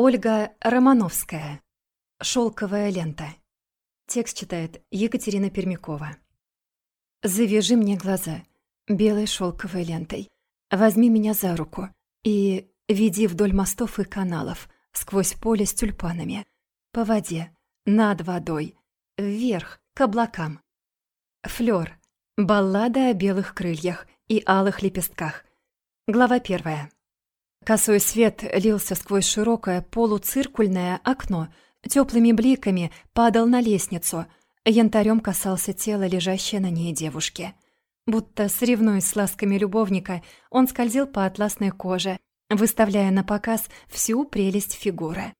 Ольга Романовская. Шелковая лента. Текст читает Екатерина Пермякова. «Завяжи мне глаза белой шелковой лентой. Возьми меня за руку и веди вдоль мостов и каналов, сквозь поле с тюльпанами, по воде, над водой, вверх, к облакам. Флёр. Баллада о белых крыльях и алых лепестках. Глава первая. Косой свет лился сквозь широкое полуциркульное окно, теплыми бликами падал на лестницу, янтарем касался тела лежащей на ней девушки. Будто соревнуясь с ласками любовника, он скользил по атласной коже, выставляя на показ всю прелесть фигуры.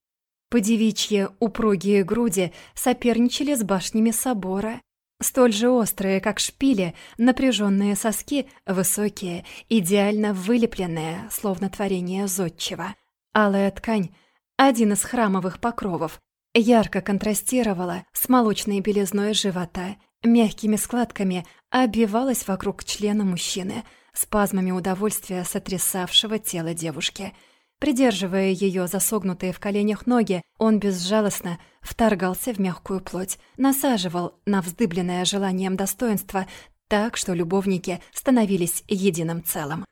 Подевичьи упругие груди соперничали с башнями собора, Столь же острые, как шпили, напряженные соски, высокие, идеально вылепленные, словно творение зодчего. Алая ткань, один из храмовых покровов, ярко контрастировала с молочной белизной живота, мягкими складками обвивалась вокруг члена мужчины, спазмами удовольствия сотрясавшего тело девушки — Придерживая ее засогнутые в коленях ноги, он безжалостно вторгался в мягкую плоть, насаживал на вздыбленное желанием достоинства так, что любовники становились единым целым.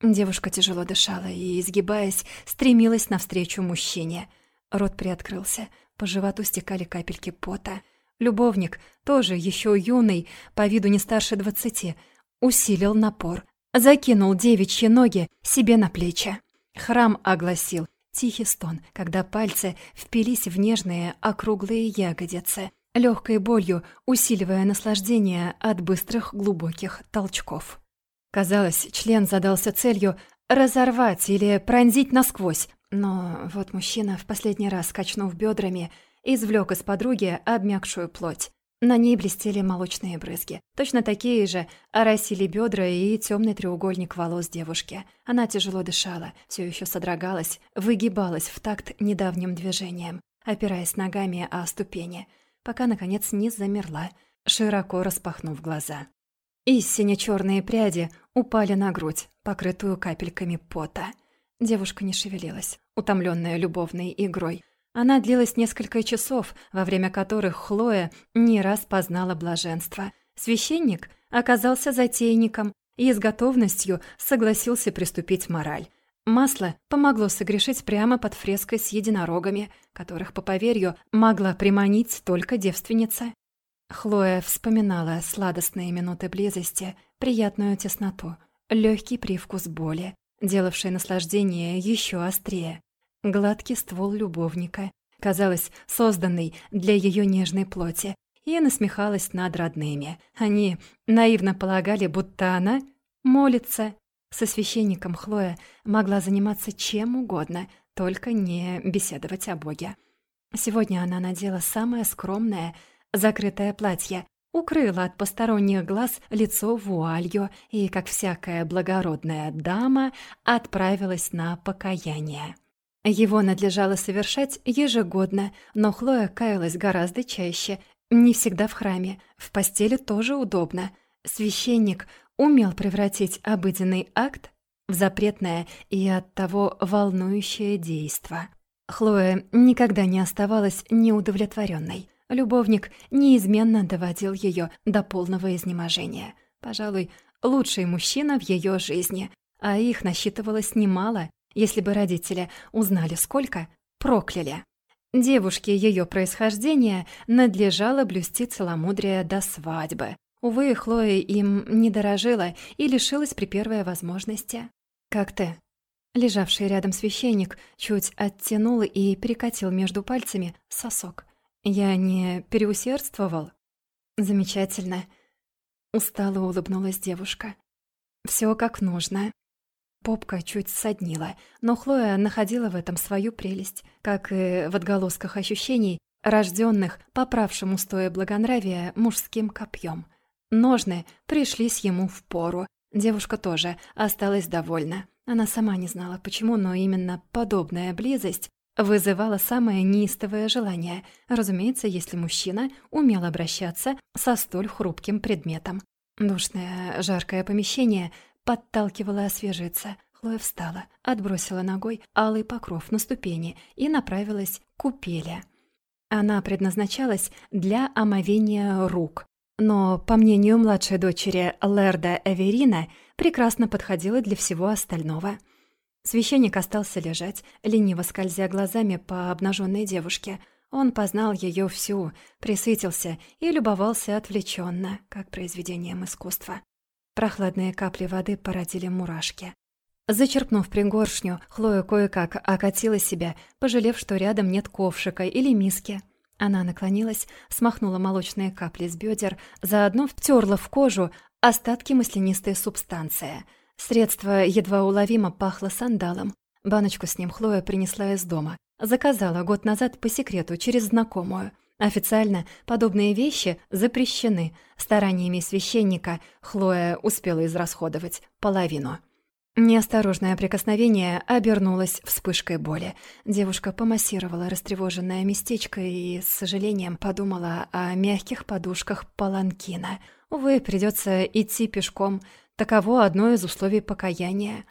Девушка тяжело дышала и, изгибаясь, стремилась навстречу мужчине. Рот приоткрылся, по животу стекали капельки пота. Любовник, тоже еще юный, по виду не старше двадцати, усилил напор, закинул девичьи ноги себе на плечи. Храм огласил тихий стон, когда пальцы впились в нежные округлые ягодицы, легкой болью усиливая наслаждение от быстрых глубоких толчков. Казалось, член задался целью разорвать или пронзить насквозь, но вот мужчина, в последний раз качнув бедрами, извлек из подруги обмякшую плоть. На ней блестели молочные брызги. Точно такие же оросили бедра и темный треугольник волос девушки. Она тяжело дышала, все еще содрогалась, выгибалась в такт недавним движением, опираясь ногами о ступени, пока, наконец, не замерла, широко распахнув глаза. И сине-черные пряди упали на грудь, покрытую капельками пота. Девушка не шевелилась, утомленная любовной игрой, она длилась несколько часов, во время которых Хлоя не раз познала блаженство. Священник оказался затейником и с готовностью согласился приступить мораль. Масло помогло согрешить прямо под фреской с единорогами, которых, по поверью, могла приманить только девственница. Хлоя вспоминала сладостные минуты близости, приятную тесноту, легкий привкус боли, делавший наслаждение еще острее гладкий ствол любовника, казалось, созданный для ее нежной плоти, и насмехалась над родными. Они наивно полагали, будто она молится. Со священником Хлоя могла заниматься чем угодно, только не беседовать о Боге. Сегодня она надела самое скромное, закрытое платье, укрыла от посторонних глаз лицо вуалью и, как всякая благородная дама, отправилась на покаяние. Его надлежало совершать ежегодно, но Хлоя каялась гораздо чаще, не всегда в храме, в постели тоже удобно. Священник умел превратить обыденный акт в запретное и оттого волнующее действо. Хлоя никогда не оставалась неудовлетворенной. Любовник неизменно доводил ее до полного изнеможения. Пожалуй, лучший мужчина в ее жизни, а их насчитывалось немало, если бы родители узнали сколько, прокляли. Девушке ее происхождения надлежало блюсти целомудрие до свадьбы. Увы, Хлоя им не дорожила и лишилась при первой возможности. «Как ты?» Лежавший рядом священник чуть оттянул и перекатил между пальцами сосок. «Я не переусердствовал?» «Замечательно». Устало улыбнулась девушка. «Всё как нужно. Попка чуть соднила, но Хлоя находила в этом свою прелесть, как и в отголосках ощущений, рожденных поправшим устоя благонравия мужским копьем. Ножны пришлись ему в пору. Девушка тоже осталась довольна. Она сама не знала, почему, но именно подобная близость вызывала самое неистовое желание, разумеется, если мужчина умел обращаться со столь хрупким предметом. Душное, жаркое помещение подталкивала освежиться. Хлоя встала, отбросила ногой алый покров на ступени и направилась к купели. Она предназначалась для омовения рук, но, по мнению младшей дочери Лерда Эверина, прекрасно подходила для всего остального. Священник остался лежать, лениво скользя глазами по обнаженной девушке. Он познал ее всю, присытился и любовался отвлеченно, как произведением искусства. Прохладные капли воды породили мурашки. Зачерпнув пригоршню, Хлоя кое-как окатила себя, пожалев, что рядом нет ковшика или миски. Она наклонилась, смахнула молочные капли с бедер, заодно втерла в кожу остатки маслянистой субстанции. Средство едва уловимо пахло сандалом. Баночку с ним Хлоя принесла из дома. Заказала год назад по секрету через знакомую. Официально подобные вещи запрещены. Стараниями священника Хлоя успела израсходовать половину. Неосторожное прикосновение обернулось вспышкой боли. Девушка помассировала растревоженное местечко и с сожалением подумала о мягких подушках паланкина. Увы, придется идти пешком. Таково одно из условий покаяния.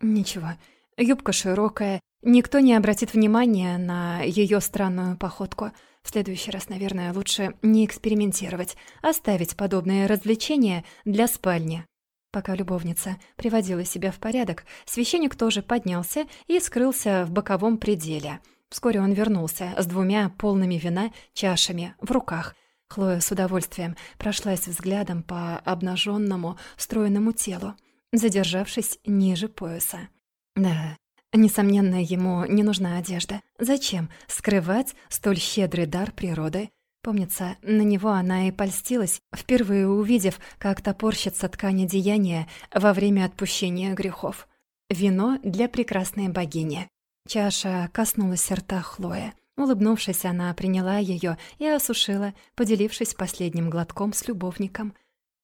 Ничего, юбка широкая, никто не обратит внимания на ее странную походку. В следующий раз, наверное, лучше не экспериментировать, оставить подобные развлечения для спальни. Пока любовница приводила себя в порядок, священник тоже поднялся и скрылся в боковом пределе. Вскоре он вернулся с двумя полными вина чашами в руках. Хлоя с удовольствием прошлась взглядом по обнаженному, стройному телу, задержавшись ниже пояса. Да, несомненно, ему не нужна одежда. Зачем скрывать столь щедрый дар природы? Помнится, на него она и польстилась, впервые увидев, как топорщится ткань одеяния во время отпущения грехов. Вино для прекрасной богини. Чаша коснулась рта Хлоя. Улыбнувшись, она приняла ее и осушила, поделившись последним глотком с любовником.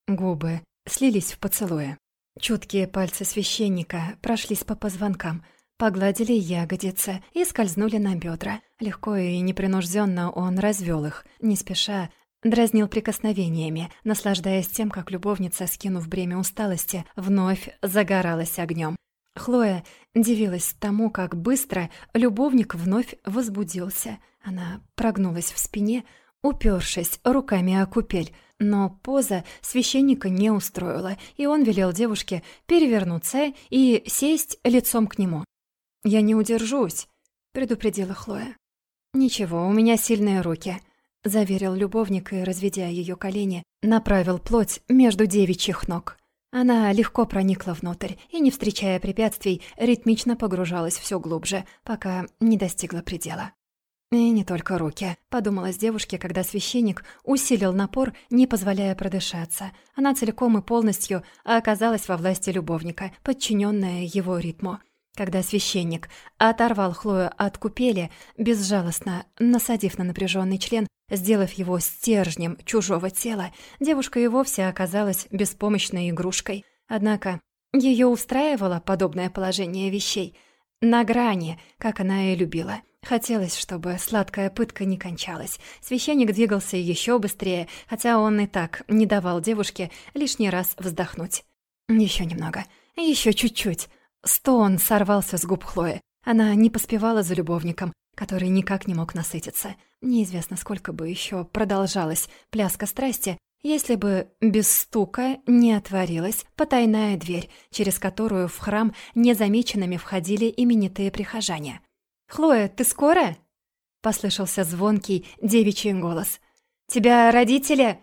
Губы слились в поцелуе. Чуткие пальцы священника прошлись по позвонкам — Погладили ягодицы и скользнули на бедра. Легко и непринужденно он развел их, не спеша, дразнил прикосновениями, наслаждаясь тем, как любовница, скинув бремя усталости, вновь загоралась огнем. Хлоя дивилась тому, как быстро любовник вновь возбудился. Она прогнулась в спине, упершись руками о купель, но поза священника не устроила, и он велел девушке перевернуться и сесть лицом к нему. «Я не удержусь», — предупредила Хлоя. «Ничего, у меня сильные руки», — заверил любовник и, разведя ее колени, направил плоть между девичьих ног. Она легко проникла внутрь и, не встречая препятствий, ритмично погружалась все глубже, пока не достигла предела. «И не только руки», — подумалась девушке, когда священник усилил напор, не позволяя продышаться. Она целиком и полностью оказалась во власти любовника, подчиненная его ритму. Когда священник оторвал Хлою от купели, безжалостно насадив на напряженный член, сделав его стержнем чужого тела, девушка и вовсе оказалась беспомощной игрушкой. Однако ее устраивало подобное положение вещей. На грани, как она и любила. Хотелось, чтобы сладкая пытка не кончалась. Священник двигался еще быстрее, хотя он и так не давал девушке лишний раз вздохнуть. Еще немного, еще чуть-чуть. Стон сорвался с губ Хлои. Она не поспевала за любовником, который никак не мог насытиться. Неизвестно, сколько бы еще продолжалась пляска страсти, если бы без стука не отворилась потайная дверь, через которую в храм незамеченными входили именитые прихожане. «Хлоя, ты скоро?» — послышался звонкий девичий голос. «Тебя родители...»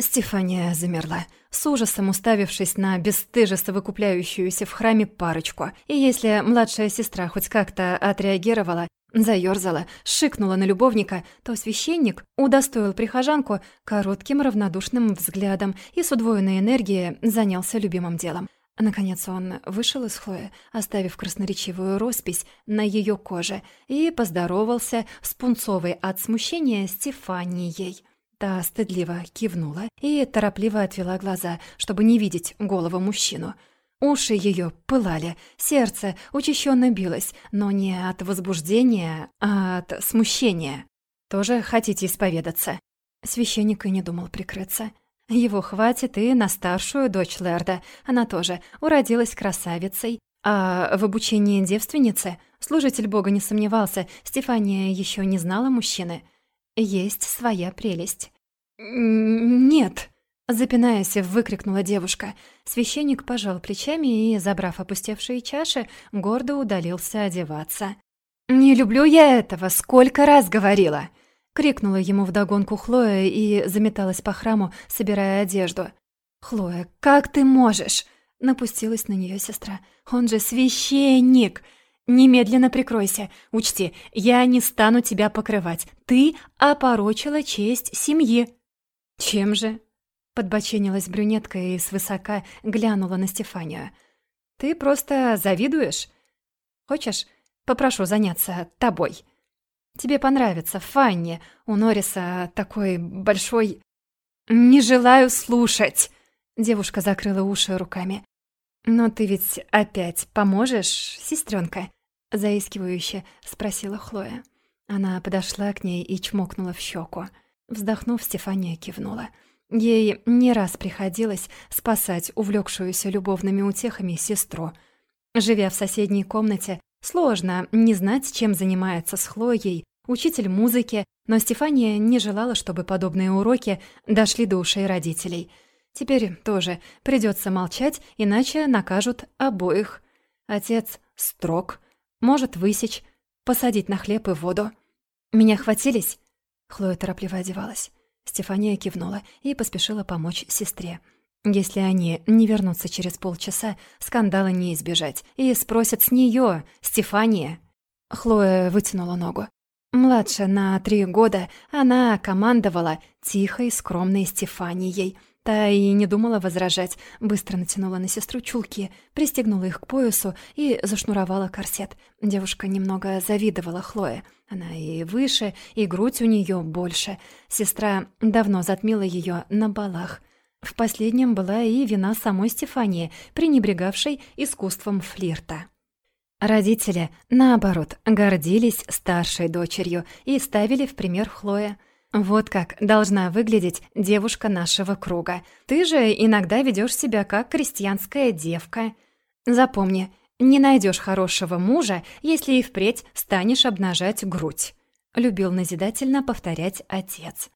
Стефания замерла, с ужасом уставившись на бесстыже совокупляющуюся в храме парочку. И если младшая сестра хоть как-то отреагировала, заёрзала, шикнула на любовника, то священник удостоил прихожанку коротким равнодушным взглядом и с удвоенной энергией занялся любимым делом. Наконец он вышел из Хлои, оставив красноречивую роспись на ее коже, и поздоровался с пунцовой от смущения Стефанией. Та стыдливо кивнула и торопливо отвела глаза, чтобы не видеть голову мужчину. Уши ее пылали, сердце учащенно билось, но не от возбуждения, а от смущения. «Тоже хотите исповедаться?» Священник и не думал прикрыться. Его хватит и на старшую дочь Лерда. Она тоже уродилась красавицей, А в обучении девственницы служитель Бога не сомневался, Стефания еще не знала мужчины. Есть своя прелесть. «Нет», — запинаясь, выкрикнула девушка. Священник пожал плечами и, забрав опустевшие чаши, гордо удалился одеваться. «Не люблю я этого, сколько раз говорила!» Крикнула ему вдогонку Хлоя и заметалась по храму, собирая одежду. «Хлоя, как ты можешь?» Напустилась на нее сестра. «Он же священник!» «Немедленно прикройся. Учти, я не стану тебя покрывать. Ты опорочила честь семьи». «Чем же?» Подбоченилась брюнетка и свысока глянула на Стефанию. «Ты просто завидуешь? Хочешь, попрошу заняться тобой? Тебе понравится, Фанни. У Нориса такой большой...» «Не желаю слушать!» Девушка закрыла уши руками. «Но ты ведь опять поможешь, сестренка? заискивающе спросила Хлоя. Она подошла к ней и чмокнула в щеку. Вздохнув, Стефания кивнула. Ей не раз приходилось спасать увлекшуюся любовными утехами сестру. Живя в соседней комнате, сложно не знать, чем занимается с Хлоей учитель музыки, но Стефания не желала, чтобы подобные уроки дошли до ушей родителей. Теперь тоже придется молчать, иначе накажут обоих. Отец строг, может высечь, посадить на хлеб и воду. «Меня хватились?» Хлоя торопливо одевалась. Стефания кивнула и поспешила помочь сестре. Если они не вернутся через полчаса, скандала не избежать. И спросят с нее, Стефания. Хлоя вытянула ногу. Младше на три года она командовала тихой, скромной Стефанией. Та и не думала возражать, быстро натянула на сестру чулки, пристегнула их к поясу и зашнуровала корсет. Девушка немного завидовала Хлое. Она и выше, и грудь у нее больше. Сестра давно затмила ее на балах. В последнем была и вина самой Стефании, пренебрегавшей искусством флирта. Родители, наоборот, гордились старшей дочерью и ставили в пример Хлоя. «Вот как должна выглядеть девушка нашего круга. Ты же иногда ведешь себя как крестьянская девка. Запомни, не найдешь хорошего мужа, если и впредь станешь обнажать грудь», — любил назидательно повторять отец.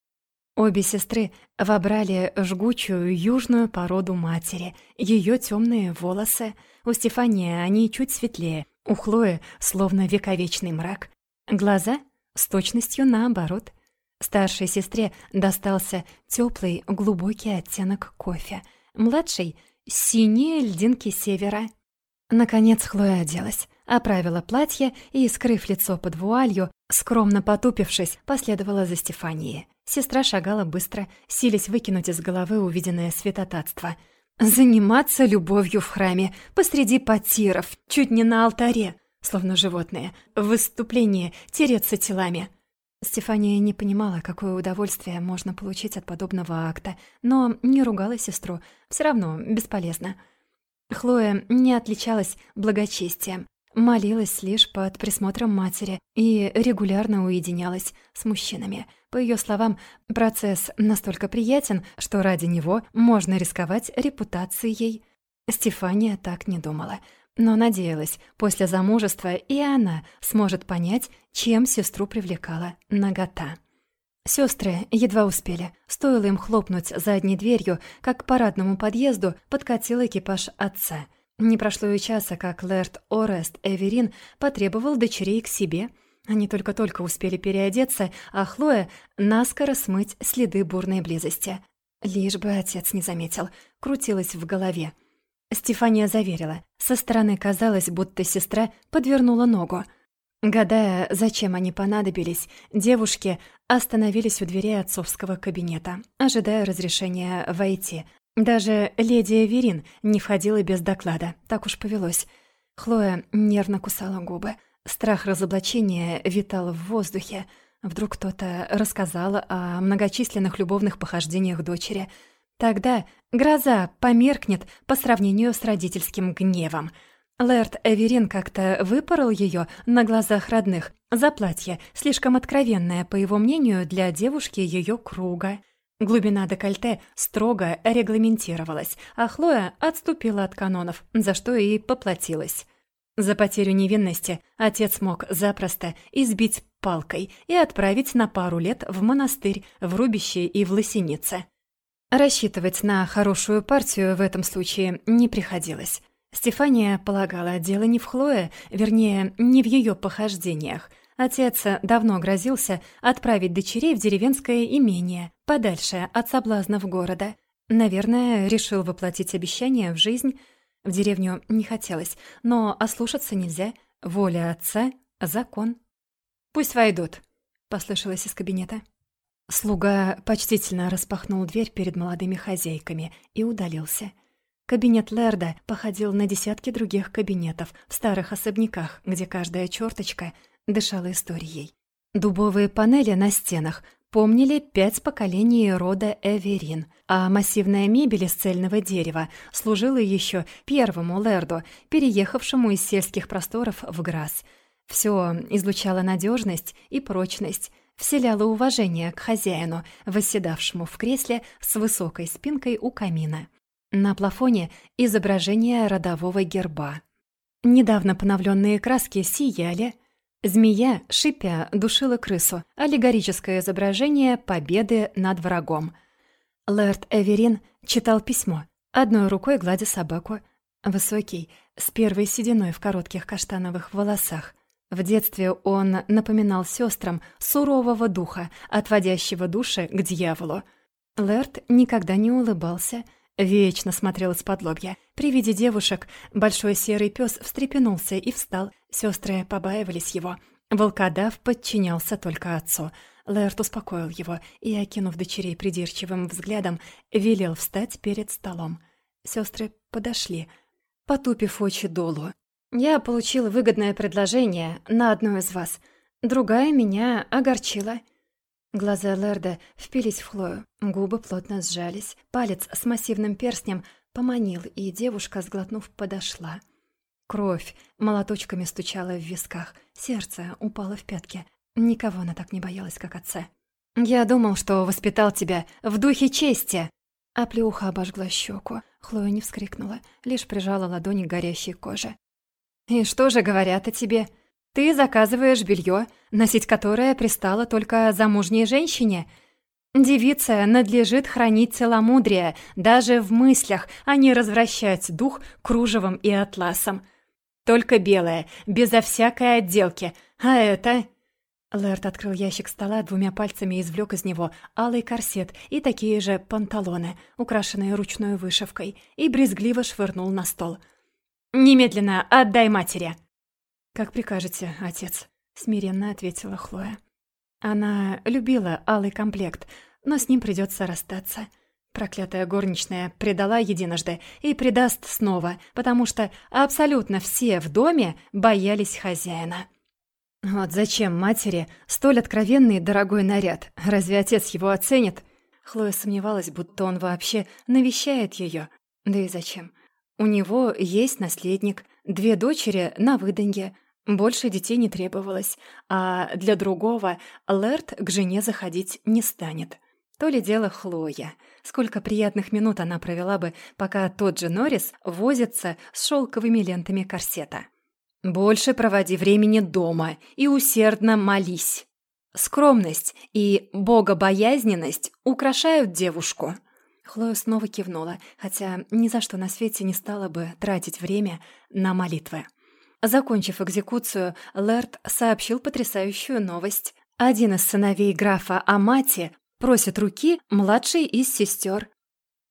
Обе сестры вобрали жгучую южную породу матери, ее темные волосы. У Стефании они чуть светлее, у Хлои словно вековечный мрак. Глаза с точностью наоборот. Старшей сестре достался теплый глубокий оттенок кофе, младшей — синие льдинки севера — Наконец Хлоя оделась, оправила платье и, скрыв лицо под вуалью, скромно потупившись, последовала за Стефанией. Сестра шагала быстро, силясь выкинуть из головы увиденное святотатство. «Заниматься любовью в храме, посреди потиров, чуть не на алтаре, словно животные, в выступлении тереться телами». Стефания не понимала, какое удовольствие можно получить от подобного акта, но не ругала сестру, все равно бесполезно. Хлоя не отличалась благочестием, молилась лишь под присмотром матери и регулярно уединялась с мужчинами. По ее словам, процесс настолько приятен, что ради него можно рисковать репутацией. Стефания так не думала, но надеялась, после замужества и она сможет понять, чем сестру привлекала нагота. Сестры едва успели. Стоило им хлопнуть задней дверью, как к парадному подъезду подкатил экипаж отца. Не прошло и часа, как Лэрд Орест Эверин потребовал дочерей к себе. Они только-только успели переодеться, а Хлоя наскоро смыть следы бурной близости. Лишь бы отец не заметил, крутилась в голове. Стефания заверила. Со стороны казалось, будто сестра подвернула ногу — Гадая, зачем они понадобились, девушки остановились у дверей отцовского кабинета, ожидая разрешения войти. Даже леди Эверин не входила без доклада, так уж повелось. Хлоя нервно кусала губы. Страх разоблачения витал в воздухе. Вдруг кто-то рассказал о многочисленных любовных похождениях дочери. Тогда гроза померкнет по сравнению с родительским гневом — Лэрд Эверин как-то выпорол ее на глазах родных за платье, слишком откровенное, по его мнению, для девушки ее круга. Глубина декольте строго регламентировалась, а Хлоя отступила от канонов, за что и поплатилась. За потерю невинности отец мог запросто избить палкой и отправить на пару лет в монастырь в Рубище и в Лосинице. Рассчитывать на хорошую партию в этом случае не приходилось. Стефания полагала, дело не в Хлое, вернее, не в ее похождениях. Отец давно грозился отправить дочерей в деревенское имение, подальше от соблазнов города. Наверное, решил воплотить обещание в жизнь. В деревню не хотелось, но ослушаться нельзя. Воля отца — закон. «Пусть войдут», — послышалось из кабинета. Слуга почтительно распахнул дверь перед молодыми хозяйками и удалился. Кабинет Лерда походил на десятки других кабинетов в старых особняках, где каждая черточка дышала историей. Дубовые панели на стенах помнили пять поколений рода Эверин, а массивная мебель из цельного дерева служила еще первому Лерду, переехавшему из сельских просторов в Грасс. Все излучало надежность и прочность, вселяло уважение к хозяину, восседавшему в кресле с высокой спинкой у камина. На плафоне изображение родового герба. Недавно поновленные краски сияли. Змея, шипя, душила крысу. Аллегорическое изображение победы над врагом. Лэрд Эверин читал письмо, одной рукой гладя собаку. Высокий, с первой сединой в коротких каштановых волосах. В детстве он напоминал сестрам сурового духа, отводящего души к дьяволу. Лэрд никогда не улыбался — Вечно смотрел из-под лобья. При виде девушек большой серый пес встрепенулся и встал. Сестры побаивались его. Волкодав подчинялся только отцу. Лэрт успокоил его и, окинув дочерей придирчивым взглядом, велел встать перед столом. Сестры подошли, потупив очи долу. «Я получил выгодное предложение на одну из вас. Другая меня огорчила». Глаза Лерда впились в Хлою, губы плотно сжались, палец с массивным перстнем поманил, и девушка, сглотнув, подошла. Кровь молоточками стучала в висках, сердце упало в пятки. Никого она так не боялась, как отца. «Я думал, что воспитал тебя в духе чести!» А плюха обожгла щеку. Хлоя не вскрикнула, лишь прижала ладони к горящей коже. «И что же говорят о тебе?» Ты заказываешь белье, носить которое пристало только замужней женщине. Девица надлежит хранить целомудрие, даже в мыслях, а не развращать дух кружевом и атласом. Только белое, безо всякой отделки. А это... Лэрд открыл ящик стола двумя пальцами и извлек из него алый корсет и такие же панталоны, украшенные ручной вышивкой, и брезгливо швырнул на стол. «Немедленно отдай матери!» «Как прикажете, отец», — смиренно ответила Хлоя. Она любила алый комплект, но с ним придется расстаться. Проклятая горничная предала единожды и предаст снова, потому что абсолютно все в доме боялись хозяина. Вот зачем матери столь откровенный дорогой наряд? Разве отец его оценит? Хлоя сомневалась, будто он вообще навещает ее. Да и зачем? У него есть наследник, две дочери на выданье, больше детей не требовалось, а для другого Лэрд к жене заходить не станет. То ли дело Хлоя. Сколько приятных минут она провела бы, пока тот же Норрис возится с шелковыми лентами корсета. «Больше проводи времени дома и усердно молись». Скромность и богобоязненность украшают девушку. Хлоя снова кивнула, хотя ни за что на свете не стала бы тратить время на молитвы. Закончив экзекуцию, Лэрд сообщил потрясающую новость. Один из сыновей графа Амати просит руки младшей из сестер.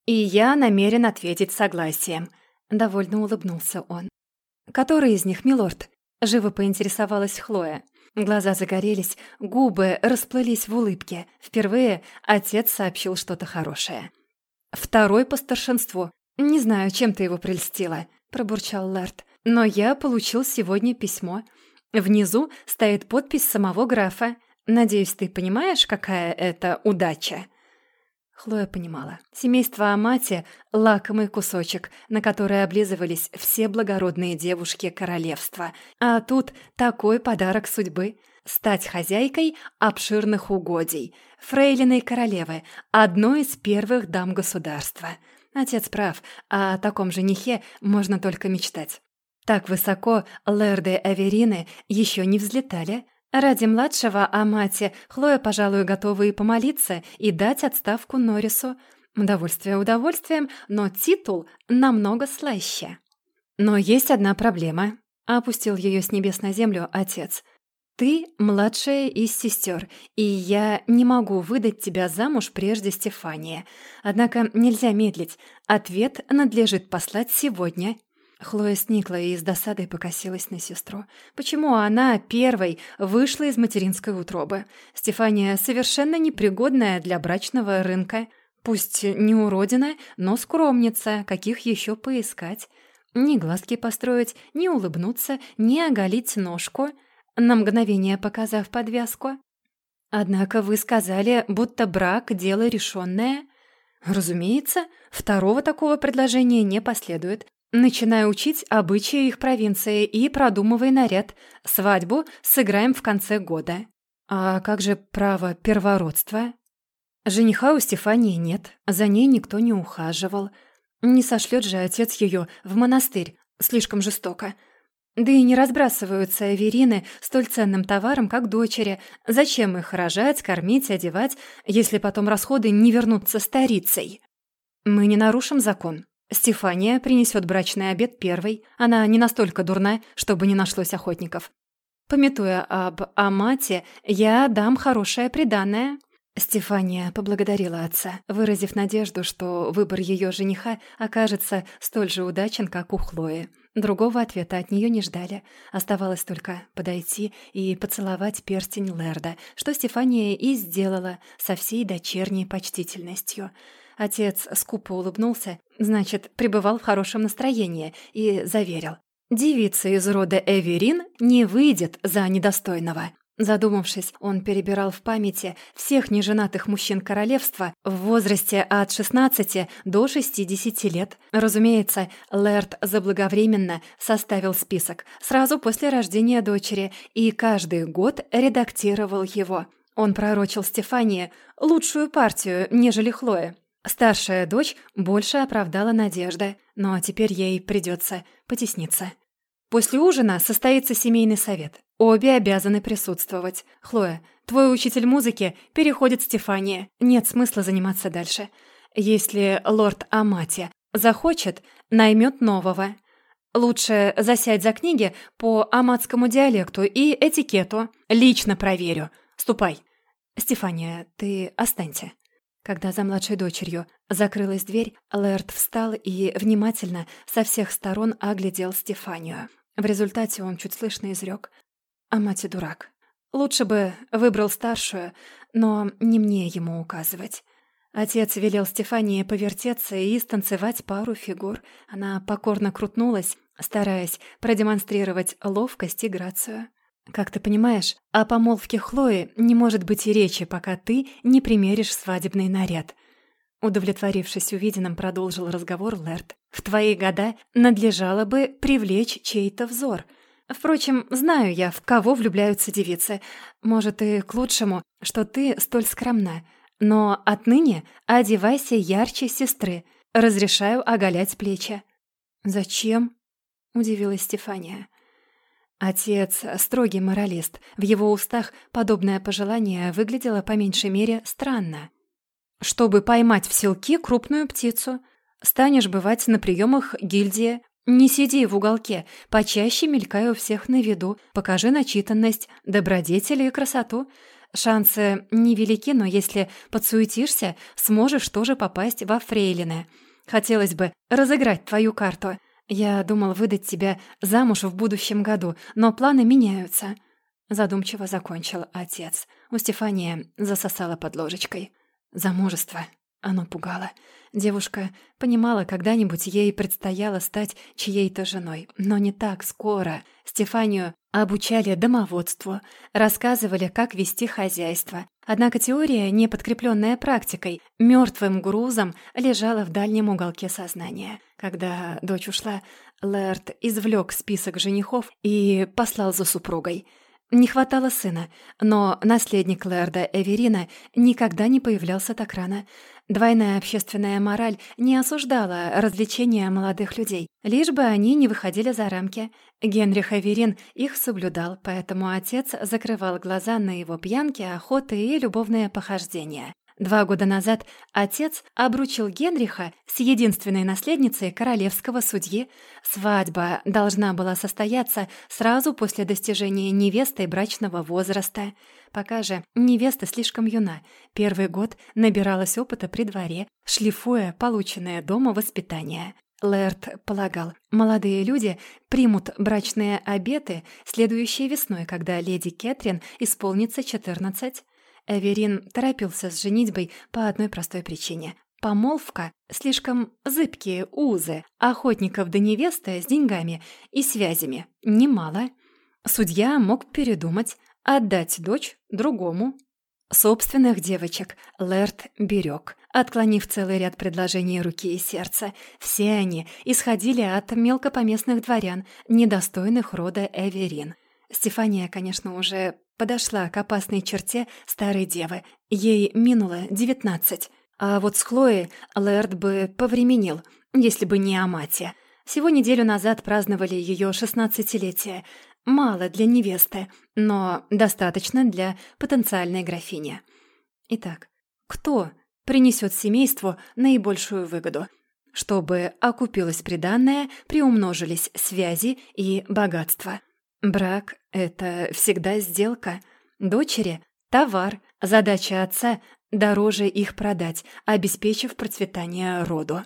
И я намерен ответить согласием. Довольно улыбнулся он. «Который из них, милорд?» Живо поинтересовалась Хлоя. Глаза загорелись, губы расплылись в улыбке. Впервые отец сообщил что-то хорошее. «Второй по старшинству. Не знаю, чем ты его прельстила», — пробурчал Лэрд. Но я получил сегодня письмо. Внизу стоит подпись самого графа. Надеюсь, ты понимаешь, какая это удача?» Хлоя понимала. Семейство Амати — лакомый кусочек, на который облизывались все благородные девушки королевства. А тут такой подарок судьбы — стать хозяйкой обширных угодий, фрейлиной королевы, одной из первых дам государства. Отец прав, о таком женихе можно только мечтать. Так высоко лэрды Аверины еще не взлетали. Ради младшего Амати Хлоя, пожалуй, готова и помолиться, и дать отставку Норрису. Удовольствие удовольствием, но титул намного слаще. Но есть одна проблема. Опустил ее с небес на землю отец. Ты младшая из сестер, и я не могу выдать тебя замуж прежде Стефания. Однако нельзя медлить. Ответ надлежит послать сегодня Хлоя сникла и с досадой покосилась на сестру. Почему она первой вышла из материнской утробы? Стефания совершенно непригодная для брачного рынка. Пусть не уродина, но скромница, каких еще поискать. Ни глазки построить, ни улыбнуться, ни оголить ножку, на мгновение показав подвязку. Однако вы сказали, будто брак — дело решенное. Разумеется, второго такого предложения не последует. Начинай учить обычаи их провинции и продумывай наряд. Свадьбу сыграем в конце года. А как же право первородства? Жениха у Стефании нет, за ней никто не ухаживал. Не сошлет же отец ее в монастырь, слишком жестоко. Да и не разбрасываются Аверины столь ценным товаром, как дочери. Зачем их рожать, кормить, одевать, если потом расходы не вернутся старицей? Мы не нарушим закон, Стефания принесет брачный обед первой. Она не настолько дурна, чтобы не нашлось охотников. Пометуя об Амате, я дам хорошее приданное. Стефания поблагодарила отца, выразив надежду, что выбор ее жениха окажется столь же удачен, как у Хлои. Другого ответа от нее не ждали. Оставалось только подойти и поцеловать перстень Лерда, что Стефания и сделала со всей дочерней почтительностью — Отец скупо улыбнулся, значит, пребывал в хорошем настроении и заверил. «Девица из рода Эверин не выйдет за недостойного». Задумавшись, он перебирал в памяти всех неженатых мужчин королевства в возрасте от 16 до 60 лет. Разумеется, Лэрд заблаговременно составил список сразу после рождения дочери и каждый год редактировал его. Он пророчил Стефании лучшую партию, нежели Хлоя. Старшая дочь больше оправдала надежды, но теперь ей придется потесниться. После ужина состоится семейный совет. Обе обязаны присутствовать. Хлоя, твой учитель музыки переходит Стефания. Нет смысла заниматься дальше. Если лорд Амати захочет, наймет нового. Лучше засядь за книги по аматскому диалекту и этикету. Лично проверю. Ступай. Стефания, ты останься. Когда за младшей дочерью закрылась дверь, Лэрд встал и внимательно со всех сторон оглядел Стефанию. В результате он чуть слышно изрек «А мать и дурак. Лучше бы выбрал старшую, но не мне ему указывать». Отец велел Стефании повертеться и станцевать пару фигур. Она покорно крутнулась, стараясь продемонстрировать ловкость и грацию. Как ты понимаешь, о помолвке Хлои не может быть и речи, пока ты не примеришь свадебный наряд. Удовлетворившись увиденным, продолжил разговор Лэрд. В твои года надлежало бы привлечь чей-то взор. Впрочем, знаю я, в кого влюбляются девицы. Может, и к лучшему, что ты столь скромна. Но отныне одевайся ярче сестры. Разрешаю оголять плечи. «Зачем?» — удивилась Стефания. Отец — строгий моралист. В его устах подобное пожелание выглядело по меньшей мере странно. «Чтобы поймать в селки крупную птицу, станешь бывать на приемах гильдии, не сиди в уголке, почаще мелькай у всех на виду, покажи начитанность, добродетели и красоту. Шансы невелики, но если подсуетишься, сможешь тоже попасть во фрейлины. Хотелось бы разыграть твою карту». «Я думал выдать тебя замуж в будущем году, но планы меняются», — задумчиво закончил отец. У Стефания засосала под ложечкой. «Замужество». Оно пугало. Девушка понимала, когда-нибудь ей предстояло стать чьей-то женой, но не так скоро. Стефанию обучали домоводству, рассказывали, как вести хозяйство. Однако теория, не подкрепленная практикой, мертвым грузом лежала в дальнем уголке сознания. Когда дочь ушла, Лэрд извлек список женихов и послал за супругой. Не хватало сына, но наследник Лэрда Эверина никогда не появлялся так рано. Двойная общественная мораль не осуждала развлечения молодых людей, лишь бы они не выходили за рамки. Генрих Аверин их соблюдал, поэтому отец закрывал глаза на его пьянки, охоты и любовные похождения. Два года назад отец обручил Генриха с единственной наследницей королевского судьи. Свадьба должна была состояться сразу после достижения невестой брачного возраста. Пока же невеста слишком юна. Первый год набиралась опыта при дворе, шлифуя полученное дома воспитание. Лэрд полагал, молодые люди примут брачные обеты следующей весной, когда леди Кэтрин исполнится 14. Эверин торопился с женитьбой по одной простой причине. Помолвка — слишком зыбкие узы, охотников до невесты с деньгами и связями немало. Судья мог передумать, отдать дочь другому. Собственных девочек Лэрд берег, отклонив целый ряд предложений руки и сердца. Все они исходили от мелкопоместных дворян, недостойных рода Эверин. Стефания, конечно, уже подошла к опасной черте старой девы. Ей минуло девятнадцать. А вот с Хлоей Лэрд бы повременил, если бы не Амати. Всего неделю назад праздновали ее шестнадцатилетие. Мало для невесты, но достаточно для потенциальной графини. Итак, кто принесет семейству наибольшую выгоду? Чтобы окупилось приданное, приумножились связи и богатство. Брак — это всегда сделка. Дочери — товар. Задача отца — дороже их продать, обеспечив процветание роду.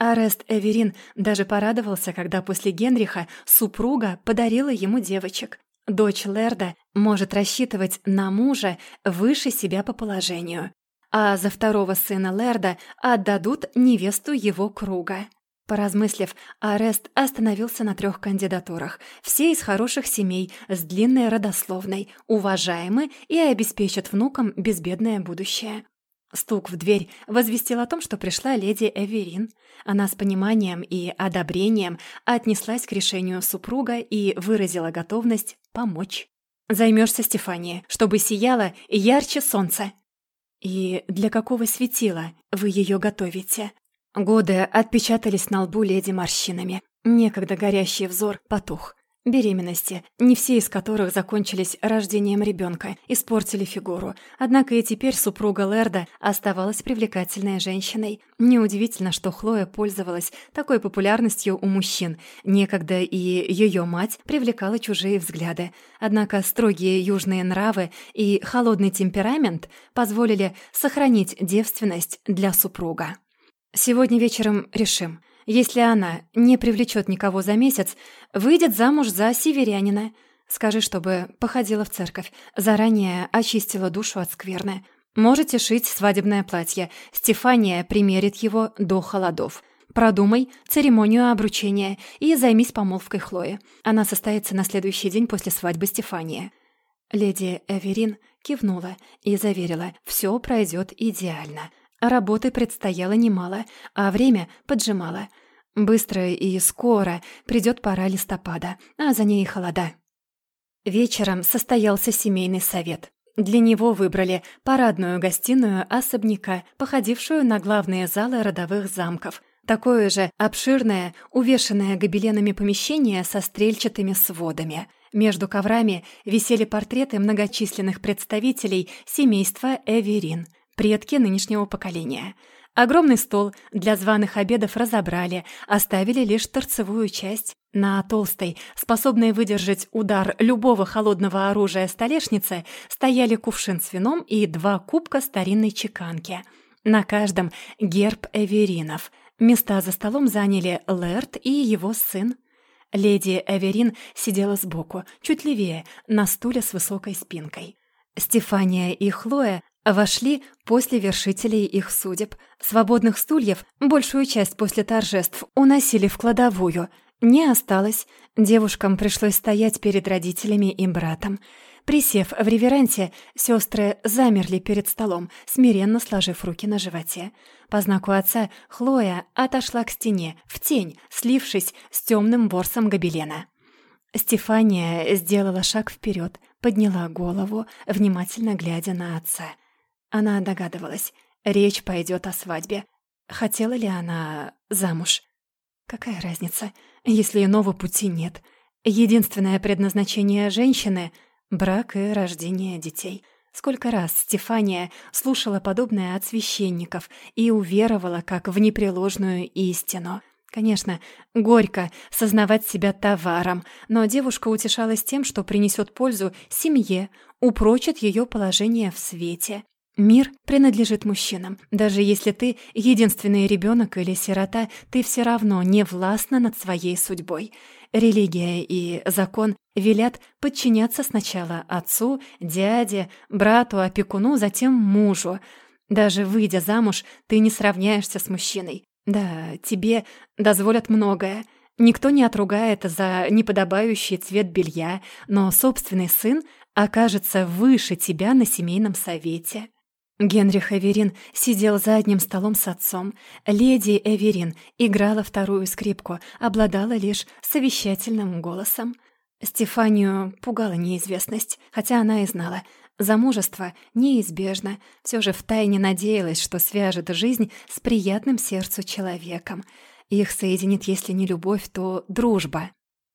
Арест Эверин даже порадовался, когда после Генриха супруга подарила ему девочек. Дочь Лерда может рассчитывать на мужа выше себя по положению, а за второго сына Лерда отдадут невесту его круга. Поразмыслив, Арест остановился на трех кандидатурах. Все из хороших семей, с длинной родословной, уважаемы и обеспечат внукам безбедное будущее. Стук в дверь возвестил о том, что пришла леди Эверин. Она с пониманием и одобрением отнеслась к решению супруга и выразила готовность помочь. «Займешься, Стефания, чтобы сияло ярче солнца». «И для какого светила вы ее готовите?» Годы отпечатались на лбу леди морщинами. Некогда горящий взор потух. Беременности, не все из которых закончились рождением ребенка, испортили фигуру. Однако и теперь супруга Лерда оставалась привлекательной женщиной. Неудивительно, что Хлоя пользовалась такой популярностью у мужчин. Некогда и ее мать привлекала чужие взгляды. Однако строгие южные нравы и холодный темперамент позволили сохранить девственность для супруга. Сегодня вечером решим. Если она не привлечет никого за месяц, выйдет замуж за северянина. Скажи, чтобы походила в церковь, заранее очистила душу от скверны. Можете шить свадебное платье. Стефания примерит его до холодов. Продумай церемонию обручения и займись помолвкой Хлои. Она состоится на следующий день после свадьбы Стефания. Леди Эверин кивнула и заверила, все пройдет идеально. Работы предстояло немало, а время поджимало. Быстро и скоро придет пора листопада, а за ней и холода. Вечером состоялся семейный совет. Для него выбрали парадную гостиную особняка, походившую на главные залы родовых замков. Такое же обширное, увешанное гобеленами помещение со стрельчатыми сводами. Между коврами висели портреты многочисленных представителей семейства Эверин – предки нынешнего поколения. Огромный стол для званых обедов разобрали, оставили лишь торцевую часть. На толстой, способной выдержать удар любого холодного оружия столешнице, стояли кувшин с вином и два кубка старинной чеканки. На каждом герб Эверинов. Места за столом заняли Лэрт и его сын. Леди Эверин сидела сбоку, чуть левее, на стуле с высокой спинкой. Стефания и Хлоя Вошли после вершителей их судеб. Свободных стульев, большую часть после торжеств, уносили в кладовую. Не осталось. Девушкам пришлось стоять перед родителями и братом. Присев в реверансе, сестры замерли перед столом, смиренно сложив руки на животе. По знаку отца Хлоя отошла к стене, в тень, слившись с темным ворсом гобелена. Стефания сделала шаг вперед, подняла голову, внимательно глядя на отца. Она догадывалась, речь пойдет о свадьбе. Хотела ли она замуж? Какая разница, если иного пути нет? Единственное предназначение женщины — брак и рождение детей. Сколько раз Стефания слушала подобное от священников и уверовала как в непреложную истину — Конечно, горько сознавать себя товаром, но девушка утешалась тем, что принесет пользу семье, упрочит ее положение в свете. Мир принадлежит мужчинам. Даже если ты единственный ребенок или сирота, ты все равно не властна над своей судьбой. Религия и закон велят подчиняться сначала отцу, дяде, брату, опекуну, затем мужу. Даже выйдя замуж, ты не сравняешься с мужчиной. Да, тебе дозволят многое. Никто не отругает за неподобающий цвет белья, но собственный сын окажется выше тебя на семейном совете. Генрих Эверин сидел за одним столом с отцом. Леди Эверин играла вторую скрипку, обладала лишь совещательным голосом. Стефанию пугала неизвестность, хотя она и знала — Замужество неизбежно, все же втайне надеялась, что свяжет жизнь с приятным сердцу человеком. Их соединит, если не любовь, то дружба.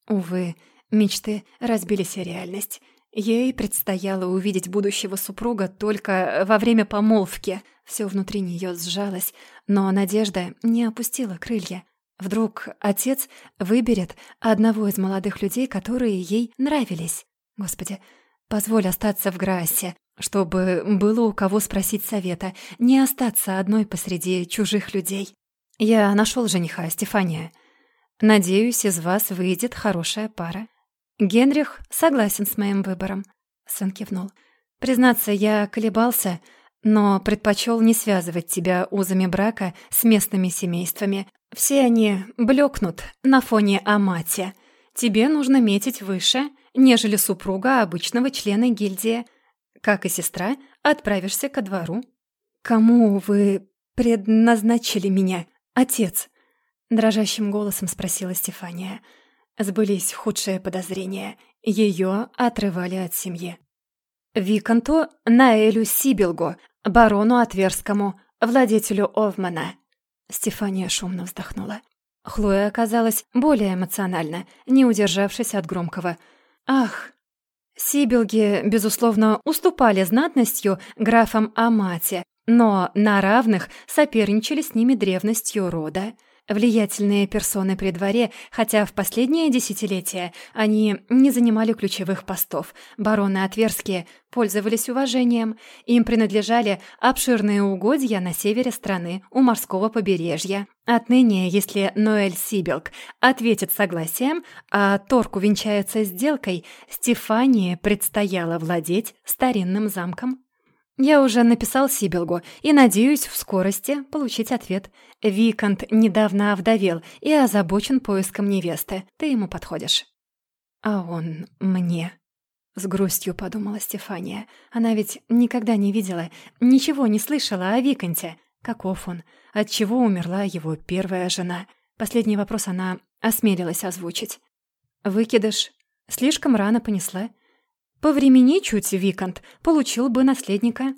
Увы, мечты разбились о реальность. Ей предстояло увидеть будущего супруга только во время помолвки. Все внутри нее сжалось, но надежда не опустила крылья. Вдруг отец выберет одного из молодых людей, которые ей нравились. Господи, Позволь остаться в Грассе, чтобы было у кого спросить совета, не остаться одной посреди чужих людей. Я нашел жениха, Стефания. Надеюсь, из вас выйдет хорошая пара. Генрих согласен с моим выбором. Сын кивнул. Признаться, я колебался, но предпочел не связывать тебя узами брака с местными семействами. Все они блекнут на фоне Амати. Тебе нужно метить выше — нежели супруга обычного члена гильдии. Как и сестра, отправишься ко двору. «Кому вы предназначили меня, отец?» Дрожащим голосом спросила Стефания. Сбылись худшие подозрения. Ее отрывали от семьи. Виконту Наэлю Сибилгу, барону Отверскому, владетелю Овмана. Стефания шумно вздохнула. Хлоя оказалась более эмоциональна, не удержавшись от громкого – Ах, Сибилги, безусловно, уступали знатностью графам Амате, но на равных соперничали с ними древностью рода. Влиятельные персоны при дворе, хотя в последние десятилетия они не занимали ключевых постов. Бароны Отверские пользовались уважением. Им принадлежали обширные угодья на севере страны, у морского побережья. Отныне, если Ноэль Сибилк ответит согласием, а торг увенчается сделкой, Стефании предстояло владеть старинным замком. Я уже написал Сибилгу и надеюсь в скорости получить ответ. Викант недавно овдовел и озабочен поиском невесты. Ты ему подходишь. А он мне. С грустью подумала Стефания. Она ведь никогда не видела, ничего не слышала о Виканте. Каков он? От чего умерла его первая жена? Последний вопрос она осмелилась озвучить. Выкидыш. Слишком рано понесла. Повремени чуть, Викант, получил бы наследника.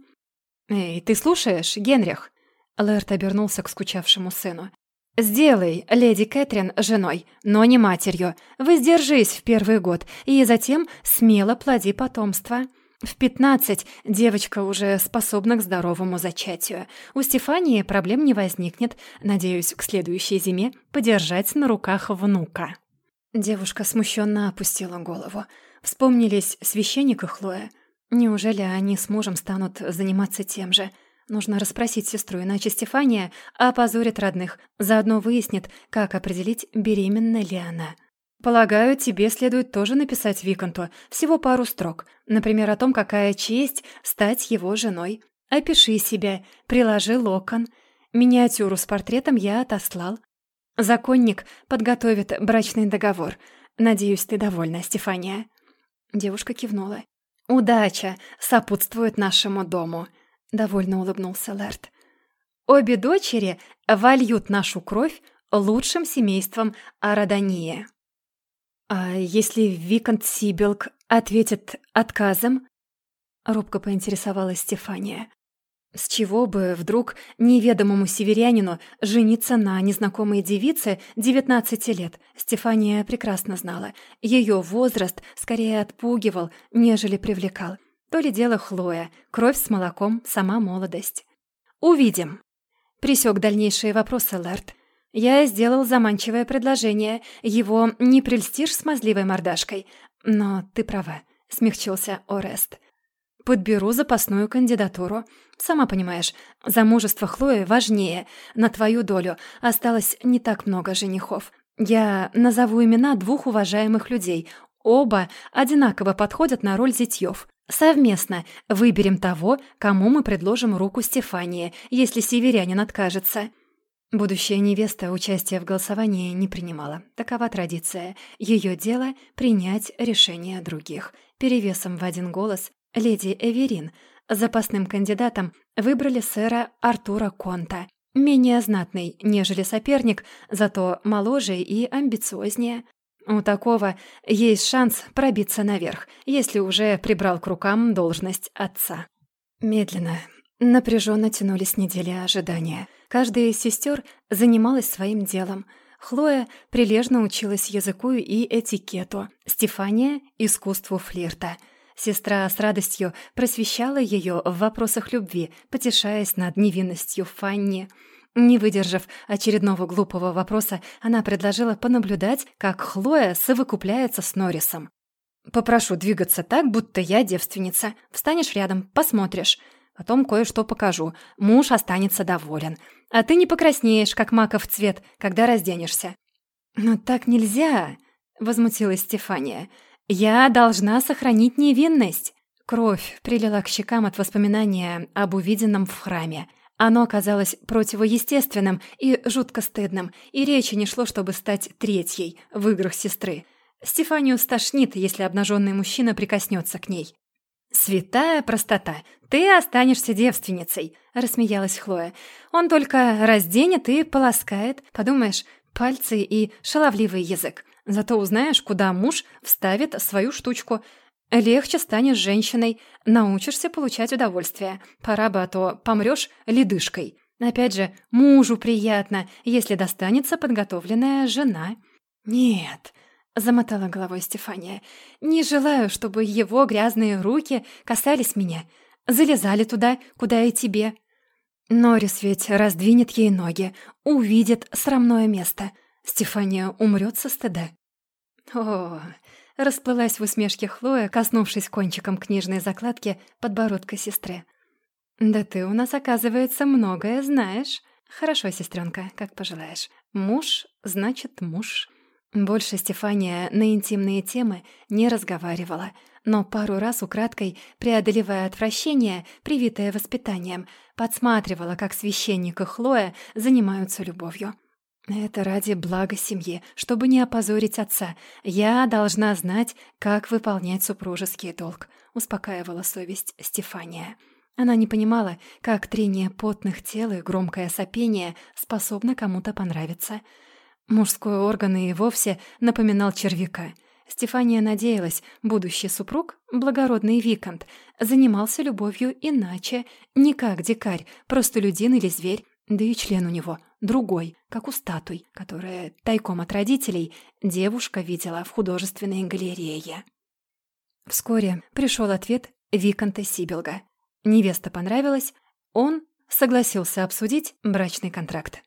«Эй, ты слушаешь, Генрих?» Лэрт обернулся к скучавшему сыну. «Сделай леди Кэтрин женой, но не матерью. Воздержись в первый год, и затем смело плоди потомство. В пятнадцать девочка уже способна к здоровому зачатию. У Стефании проблем не возникнет. Надеюсь, к следующей зиме подержать на руках внука». Девушка смущенно опустила голову. Вспомнились священник и Хлоя. Неужели они с мужем станут заниматься тем же? Нужно расспросить сестру, иначе Стефания опозорит родных, заодно выяснит, как определить, беременна ли она. Полагаю, тебе следует тоже написать Виконту всего пару строк, например, о том, какая честь стать его женой. Опиши себя, приложи локон. Миниатюру с портретом я отослал. Законник подготовит брачный договор. Надеюсь, ты довольна, Стефания. Девушка кивнула. «Удача сопутствует нашему дому», — довольно улыбнулся Лэрт. «Обе дочери вольют нашу кровь лучшим семейством Арадонии». «А если Викант Сибилк ответит отказом?» — робко поинтересовалась Стефания. С чего бы вдруг неведомому северянину жениться на незнакомой девице 19 лет? Стефания прекрасно знала. Ее возраст скорее отпугивал, нежели привлекал. То ли дело Хлоя, кровь с молоком, сама молодость. «Увидим», — присек дальнейшие вопросы Лэрд. «Я сделал заманчивое предложение. Его не прельстишь смазливой мордашкой. Но ты права», — смягчился Орест. «Подберу запасную кандидатуру. Сама понимаешь, замужество Хлои важнее. На твою долю осталось не так много женихов. Я назову имена двух уважаемых людей. Оба одинаково подходят на роль зятьёв. Совместно выберем того, кому мы предложим руку Стефании, если северянин откажется». Будущая невеста участия в голосовании не принимала. Такова традиция. Ее дело — принять решение других. Перевесом в один голос — леди Эверин — Запасным кандидатом выбрали сэра Артура Конта. Менее знатный, нежели соперник, зато моложе и амбициознее. У такого есть шанс пробиться наверх, если уже прибрал к рукам должность отца. Медленно, напряженно тянулись недели ожидания. Каждая из сестер занималась своим делом. Хлоя прилежно училась языку и этикету, Стефания — искусству флирта — Сестра с радостью просвещала ее в вопросах любви, потешаясь над невинностью Фанни. Не выдержав очередного глупого вопроса, она предложила понаблюдать, как Хлоя совокупляется с Норрисом. «Попрошу двигаться так, будто я девственница. Встанешь рядом, посмотришь. Потом кое-что покажу. Муж останется доволен. А ты не покраснеешь, как маков цвет, когда разденешься». «Но так нельзя!» — возмутилась Стефания. «Я должна сохранить невинность!» Кровь прилила к щекам от воспоминания об увиденном в храме. Оно оказалось противоестественным и жутко стыдным, и речи не шло, чтобы стать третьей в играх сестры. Стефанию стошнит, если обнаженный мужчина прикоснется к ней. «Святая простота! Ты останешься девственницей!» — рассмеялась Хлоя. «Он только разденет и полоскает. Подумаешь, пальцы и шаловливый язык. Зато узнаешь, куда муж вставит свою штучку. Легче станешь женщиной, научишься получать удовольствие. Пора бы, а то помрёшь ледышкой. Опять же, мужу приятно, если достанется подготовленная жена. Нет, замотала головой Стефания. Не желаю, чтобы его грязные руки касались меня, залезали туда, куда и тебе. Норрис ведь раздвинет ей ноги, увидит срамное место. Стефания умрет со стыда. О, расплылась в усмешке Хлоя, коснувшись кончиком книжной закладки подбородка сестры. «Да ты у нас, оказывается, многое знаешь. Хорошо, сестренка, как пожелаешь. Муж значит муж». Больше Стефания на интимные темы не разговаривала, но пару раз украдкой, преодолевая отвращение, привитое воспитанием, подсматривала, как священник и Хлоя занимаются любовью. Это ради блага семьи, чтобы не опозорить отца. Я должна знать, как выполнять супружеский долг, успокаивала совесть Стефания. Она не понимала, как трение потных тел и громкое сопение способно кому-то понравиться. Мужской орган и вовсе напоминал червяка. Стефания надеялась, будущий супруг, благородный Викант, занимался любовью иначе, не как дикарь, простолюдин или зверь, да и член у него другой, как у статуй, которые тайком от родителей девушка видела в художественной галерее. Вскоре пришел ответ Виконта Сибилга. Невеста понравилась, он согласился обсудить брачный контракт.